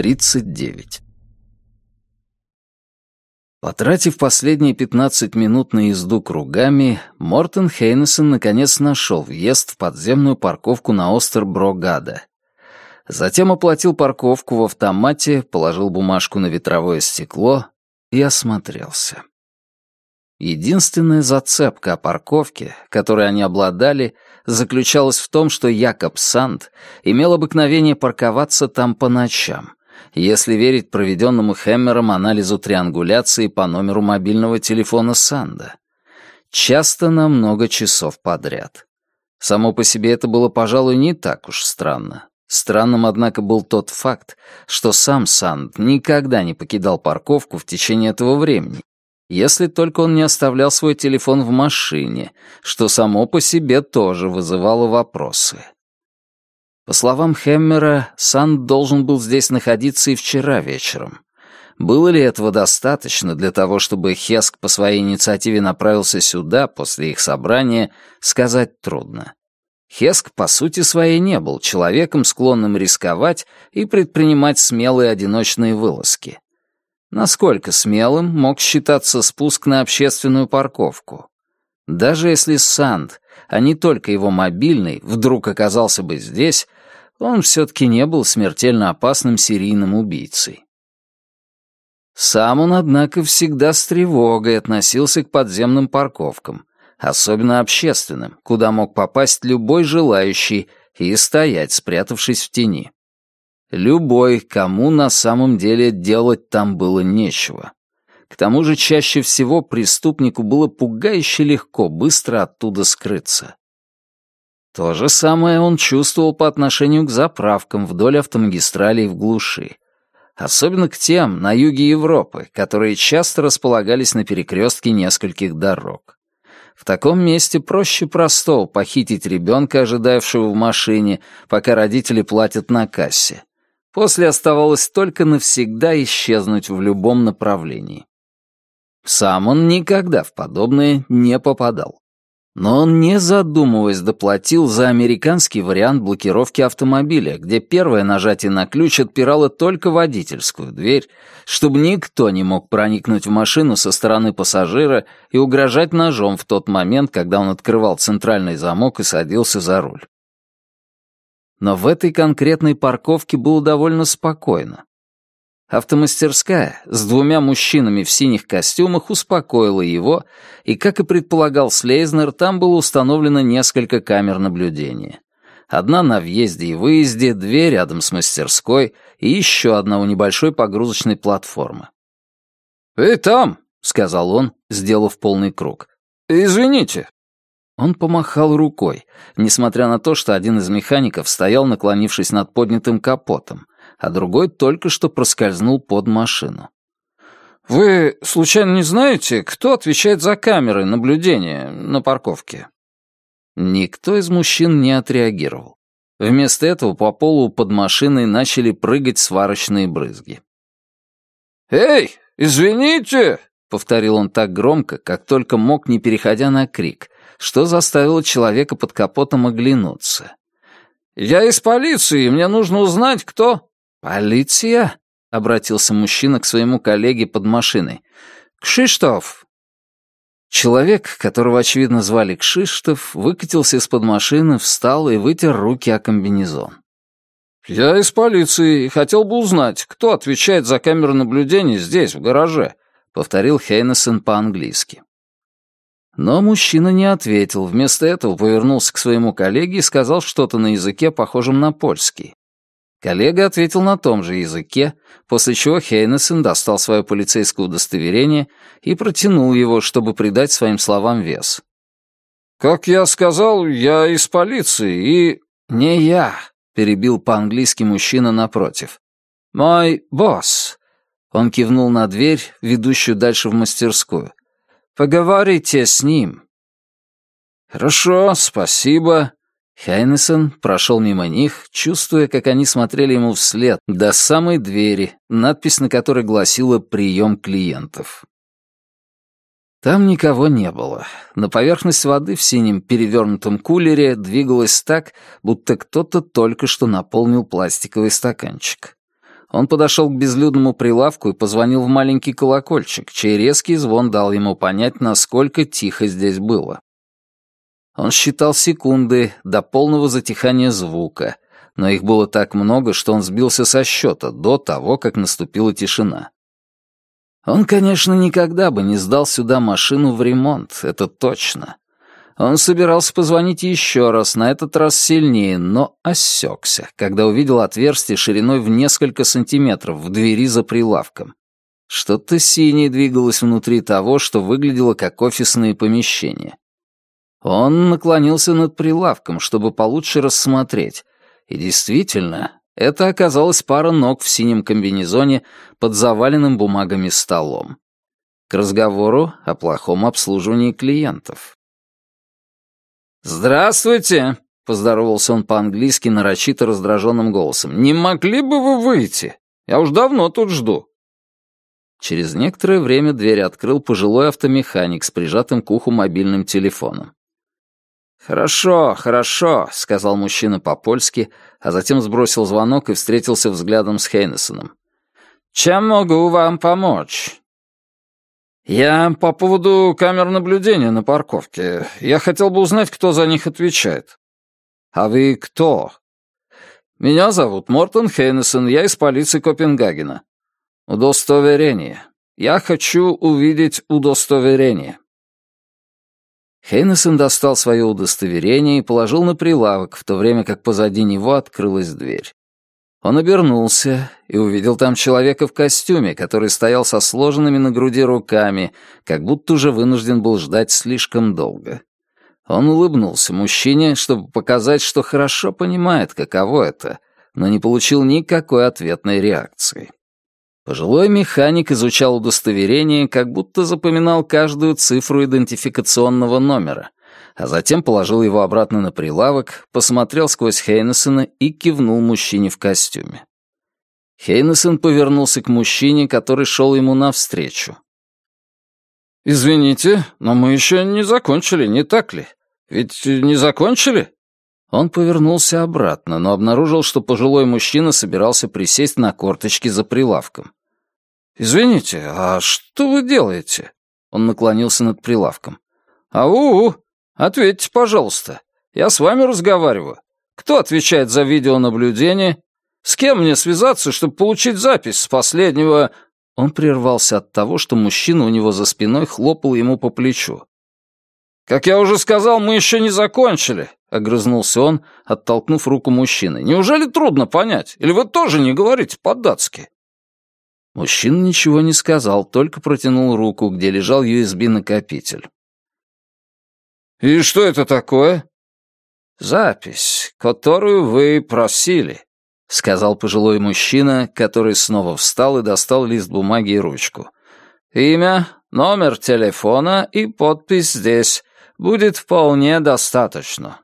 39. Потратив последние 15 минут на езду кругами, Мортен Хейнесон наконец нашел въезд в подземную парковку на Остерброгада. Затем оплатил парковку в автомате, положил бумажку на ветровое стекло и осмотрелся. Единственная зацепка о парковке, которой они обладали, заключалась в том, что Якоб Санд имел обыкновение парковаться там по ночам, если верить проведенному Хэммером анализу триангуляции по номеру мобильного телефона Санда. Часто на много часов подряд. Само по себе это было, пожалуй, не так уж странно. Странным, однако, был тот факт, что сам Санд никогда не покидал парковку в течение этого времени если только он не оставлял свой телефон в машине, что само по себе тоже вызывало вопросы. По словам Хеммера, Санд должен был здесь находиться и вчера вечером. Было ли этого достаточно для того, чтобы Хеск по своей инициативе направился сюда после их собрания, сказать трудно. Хеск по сути своей не был человеком, склонным рисковать и предпринимать смелые одиночные вылазки. Насколько смелым мог считаться спуск на общественную парковку? Даже если Санд, а не только его мобильный, вдруг оказался бы здесь, он все-таки не был смертельно опасным серийным убийцей. Сам он, однако, всегда с тревогой относился к подземным парковкам, особенно общественным, куда мог попасть любой желающий и стоять, спрятавшись в тени. Любой, кому на самом деле делать там было нечего. К тому же чаще всего преступнику было пугающе легко быстро оттуда скрыться. То же самое он чувствовал по отношению к заправкам вдоль автомагистралей в глуши. Особенно к тем на юге Европы, которые часто располагались на перекрестке нескольких дорог. В таком месте проще простого похитить ребенка, ожидавшего в машине, пока родители платят на кассе, После оставалось только навсегда исчезнуть в любом направлении. Сам он никогда в подобное не попадал. Но он, не задумываясь, доплатил за американский вариант блокировки автомобиля, где первое нажатие на ключ отпирало только водительскую дверь, чтобы никто не мог проникнуть в машину со стороны пассажира и угрожать ножом в тот момент, когда он открывал центральный замок и садился за руль. Но в этой конкретной парковке было довольно спокойно. Автомастерская с двумя мужчинами в синих костюмах успокоила его, и, как и предполагал Слейзнер, там было установлено несколько камер наблюдения. Одна на въезде и выезде, две рядом с мастерской и еще одна у небольшой погрузочной платформы. «Эй, там!» — сказал он, сделав полный круг. «Извините, он помахал рукой, несмотря на то, что один из механиков стоял, наклонившись над поднятым капотом, а другой только что проскользнул под машину. «Вы, случайно, не знаете, кто отвечает за камеры наблюдения на парковке?» Никто из мужчин не отреагировал. Вместо этого по полу под машиной начали прыгать сварочные брызги. «Эй, извините!» — повторил он так громко, как только мог, не переходя на крик, что заставило человека под капотом оглянуться. «Я из полиции, мне нужно узнать, кто...» «Полиция?» — обратился мужчина к своему коллеге под машиной. «Кшиштоф!» Человек, которого, очевидно, звали Кшиштоф, выкатился из-под машины, встал и вытер руки о комбинезон. «Я из полиции и хотел бы узнать, кто отвечает за камеру наблюдения здесь, в гараже», — повторил Хейнесон по-английски. Но мужчина не ответил, вместо этого повернулся к своему коллеге и сказал что-то на языке, похожем на польский. Коллега ответил на том же языке, после чего Хейнесен достал свое полицейское удостоверение и протянул его, чтобы придать своим словам вес. «Как я сказал, я из полиции и...» «Не я», — перебил по-английски мужчина напротив. «Мой босс». Он кивнул на дверь, ведущую дальше в мастерскую. Поговорите с ним». «Хорошо, спасибо». Хайнесон прошел мимо них, чувствуя, как они смотрели ему вслед, до самой двери, надпись на которой гласила «Прием клиентов». Там никого не было. На поверхность воды в синем перевернутом кулере двигалась так, будто кто-то только что наполнил пластиковый стаканчик. Он подошел к безлюдному прилавку и позвонил в маленький колокольчик, чей резкий звон дал ему понять, насколько тихо здесь было. Он считал секунды до полного затихания звука, но их было так много, что он сбился со счета до того, как наступила тишина. Он, конечно, никогда бы не сдал сюда машину в ремонт, это точно. Он собирался позвонить еще раз, на этот раз сильнее, но осекся, когда увидел отверстие шириной в несколько сантиметров в двери за прилавком. Что-то синее двигалось внутри того, что выглядело как офисные помещения. Он наклонился над прилавком, чтобы получше рассмотреть. И действительно, это оказалась пара ног в синем комбинезоне под заваленным бумагами столом. К разговору о плохом обслуживании клиентов. «Здравствуйте!» — поздоровался он по-английски нарочито раздраженным голосом. «Не могли бы вы выйти? Я уж давно тут жду». Через некоторое время дверь открыл пожилой автомеханик с прижатым к уху мобильным телефоном. «Хорошо, хорошо», — сказал мужчина по-польски, а затем сбросил звонок и встретился взглядом с Хейнесоном. «Чем могу вам помочь?» «Я по поводу камер наблюдения на парковке. Я хотел бы узнать, кто за них отвечает». «А вы кто?» «Меня зовут Мортон Хейнесон, я из полиции Копенгагена. Удостоверение. Я хочу увидеть удостоверение». Хейнесон достал свое удостоверение и положил на прилавок, в то время как позади него открылась дверь. Он обернулся и увидел там человека в костюме, который стоял со сложенными на груди руками, как будто уже вынужден был ждать слишком долго. Он улыбнулся мужчине, чтобы показать, что хорошо понимает, каково это, но не получил никакой ответной реакции. Пожилой механик изучал удостоверение, как будто запоминал каждую цифру идентификационного номера, а затем положил его обратно на прилавок, посмотрел сквозь Хейнесона и кивнул мужчине в костюме. Хейнесон повернулся к мужчине, который шел ему навстречу. «Извините, но мы еще не закончили, не так ли? Ведь не закончили?» Он повернулся обратно, но обнаружил, что пожилой мужчина собирался присесть на корточки за прилавком. «Извините, а что вы делаете?» Он наклонился над прилавком. «Ау, ответьте, пожалуйста. Я с вами разговариваю. Кто отвечает за видеонаблюдение? С кем мне связаться, чтобы получить запись с последнего...» Он прервался от того, что мужчина у него за спиной хлопал ему по плечу. «Как я уже сказал, мы еще не закончили», — огрызнулся он, оттолкнув руку мужчины. «Неужели трудно понять? Или вы тоже не говорите по-датски?» Мужчина ничего не сказал, только протянул руку, где лежал USB-накопитель. «И что это такое?» «Запись, которую вы просили», — сказал пожилой мужчина, который снова встал и достал лист бумаги и ручку. «Имя, номер телефона и подпись здесь. Будет вполне достаточно».